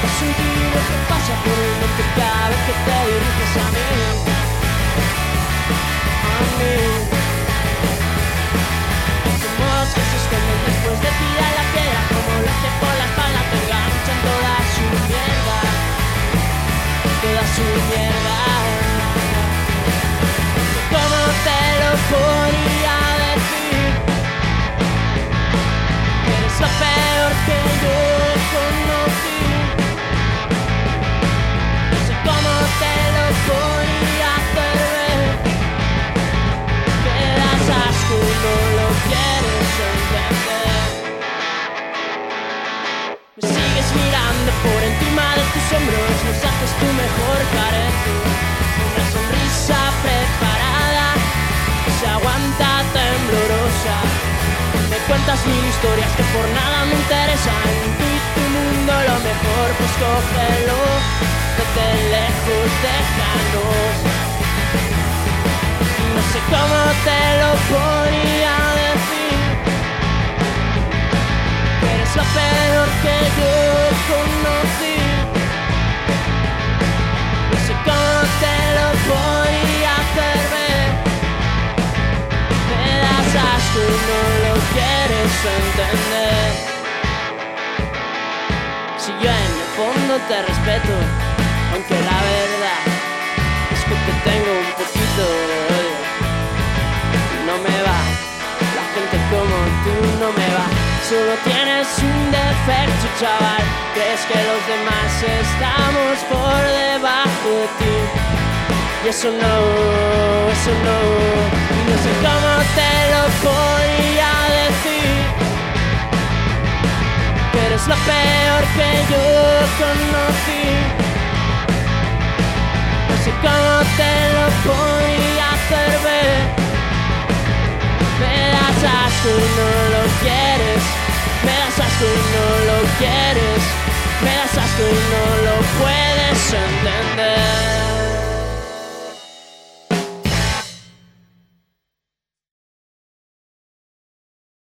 que subir lo que pasa por lo que cabe que te diriges a mí. A mí. Somos que sostienen después de tirar la piedra como lo hace por la espalda te enganchan toda su mierda. Toda su mierda. ¿Cómo te lo Cuentas mil historias que por nada me interesan. Tú y tu mundo lo mejor, pues cógelo. Vete lejos, déjanos. No sé cómo te lo podría decir. Eres lo peor que yo conocí. No sé cómo te lo podría hacer ver. Me das asco no quieres entender. Si yo en el fondo te respeto, aunque la verdad es que te tengo un poquito de odio. No me va, la gente como tú no me va. Solo tienes un defecto, chaval. Crees que los demás estamos por debajo de ti. Y eso no, eso no. Y no sé cómo te lo podría lo peor que yo conocí. No sé cómo te lo podría hacer ver. Me das asco y no lo quieres. Me das asco y no lo quieres. Me das asco y no lo puedes entender.